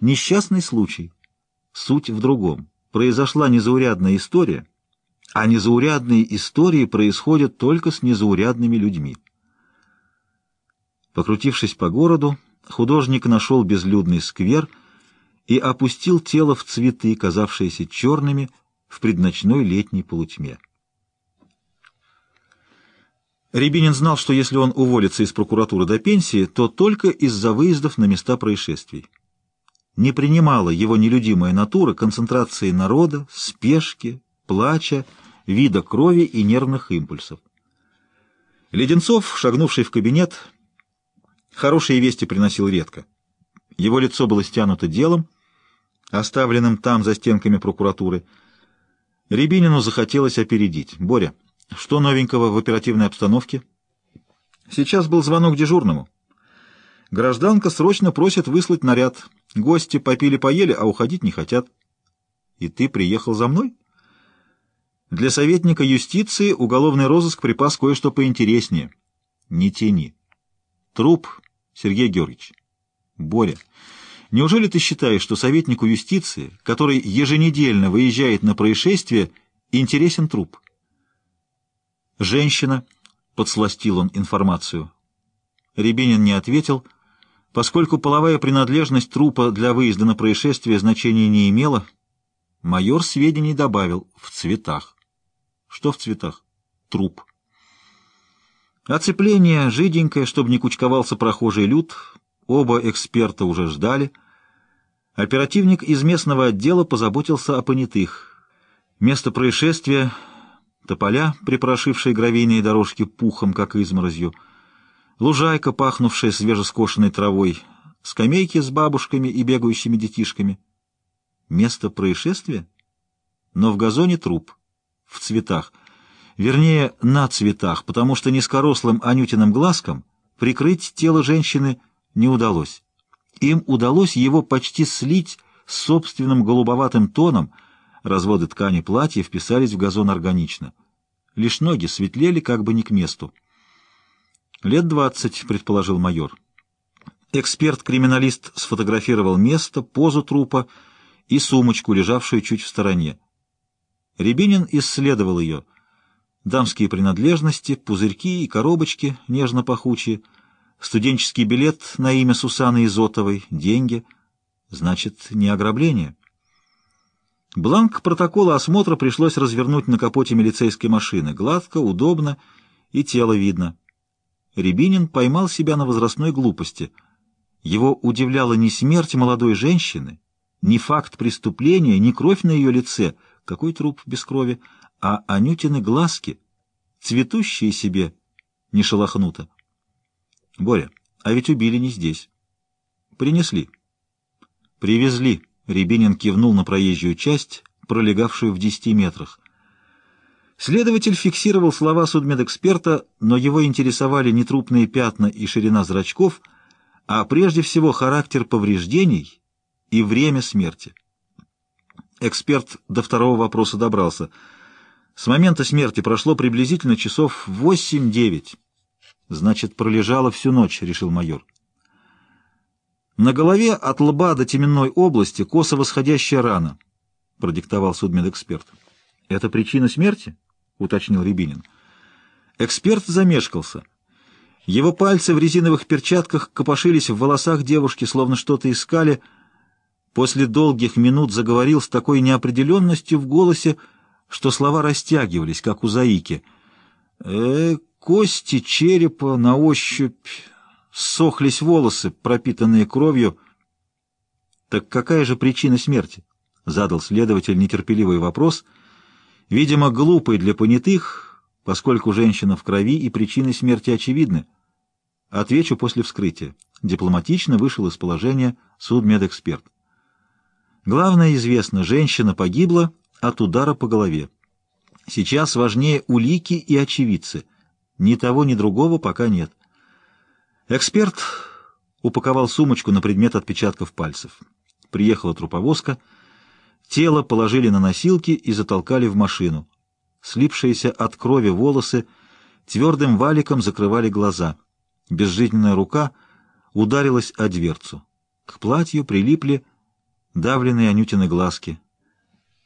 Несчастный случай. Суть в другом. Произошла незаурядная история, а незаурядные истории происходят только с незаурядными людьми. Покрутившись по городу, художник нашел безлюдный сквер и опустил тело в цветы, казавшиеся черными в предночной летней полутьме. Рябинин знал, что если он уволится из прокуратуры до пенсии, то только из-за выездов на места происшествий. Не принимала его нелюдимая натура концентрации народа, спешки, плача, вида крови и нервных импульсов. Леденцов, шагнувший в кабинет, хорошие вести приносил редко. Его лицо было стянуто делом, оставленным там за стенками прокуратуры. Рябинину захотелось опередить. «Боря, что новенького в оперативной обстановке? Сейчас был звонок дежурному. Гражданка срочно просит выслать наряд. Гости попили-поели, а уходить не хотят. И ты приехал за мной? Для советника юстиции уголовный розыск припас кое-что поинтереснее. Не тяни. Труп, Сергей Георгиевич. Боря, неужели ты считаешь, что советнику юстиции, который еженедельно выезжает на происшествие, интересен труп? «Женщина», — подсластил он информацию. Рябинин не ответил, поскольку половая принадлежность трупа для выезда на происшествие значения не имела. Майор сведений добавил «в цветах». Что в цветах? Труп. Оцепление жиденькое, чтобы не кучковался прохожий люд. Оба эксперта уже ждали. Оперативник из местного отдела позаботился о понятых. Место происшествия тополя, припорошившие гравийные дорожки пухом, как изморозью, лужайка, пахнувшая свежескошенной травой, скамейки с бабушками и бегающими детишками. Место происшествия? Но в газоне труп, в цветах. Вернее, на цветах, потому что низкорослым Анютиным глазкам прикрыть тело женщины не удалось. Им удалось его почти слить с собственным голубоватым тоном — Разводы ткани платья вписались в газон органично. Лишь ноги светлели как бы не к месту. «Лет двадцать», — предположил майор. Эксперт-криминалист сфотографировал место, позу трупа и сумочку, лежавшую чуть в стороне. Рябинин исследовал ее. Дамские принадлежности, пузырьки и коробочки, нежно-пахучие, студенческий билет на имя Сусаны Изотовой, деньги. Значит, не ограбление. Бланк протокола осмотра пришлось развернуть на капоте милицейской машины. Гладко, удобно и тело видно. Рябинин поймал себя на возрастной глупости. Его удивляла не смерть молодой женщины, не факт преступления, не кровь на ее лице, какой труп без крови, а Анютины глазки, цветущие себе, не шелохнуто. Боря, а ведь убили не здесь. Принесли. Привезли. Рябинин кивнул на проезжую часть, пролегавшую в десяти метрах. Следователь фиксировал слова судмедэксперта, но его интересовали не трупные пятна и ширина зрачков, а прежде всего характер повреждений и время смерти. Эксперт до второго вопроса добрался. С момента смерти прошло приблизительно часов восемь-девять. Значит, пролежала всю ночь, решил майор. На голове от лба до теменной области косо восходящая рана, — продиктовал судмедэксперт. — Это причина смерти? — уточнил Рябинин. Эксперт замешкался. Его пальцы в резиновых перчатках копошились в волосах девушки, словно что-то искали. После долгих минут заговорил с такой неопределенностью в голосе, что слова растягивались, как у заики. «Э, кости черепа на ощупь...» Сохлись волосы, пропитанные кровью. «Так какая же причина смерти?» — задал следователь нетерпеливый вопрос. «Видимо, глупый для понятых, поскольку женщина в крови и причины смерти очевидны. Отвечу после вскрытия». Дипломатично вышел из положения судмедэксперт. Главное известно, женщина погибла от удара по голове. Сейчас важнее улики и очевидцы. Ни того, ни другого пока нет. Эксперт упаковал сумочку на предмет отпечатков пальцев. Приехала труповозка, тело положили на носилки и затолкали в машину. Слипшиеся от крови волосы твердым валиком закрывали глаза. Безжизненная рука ударилась о дверцу. К платью прилипли давленные Анютины глазки,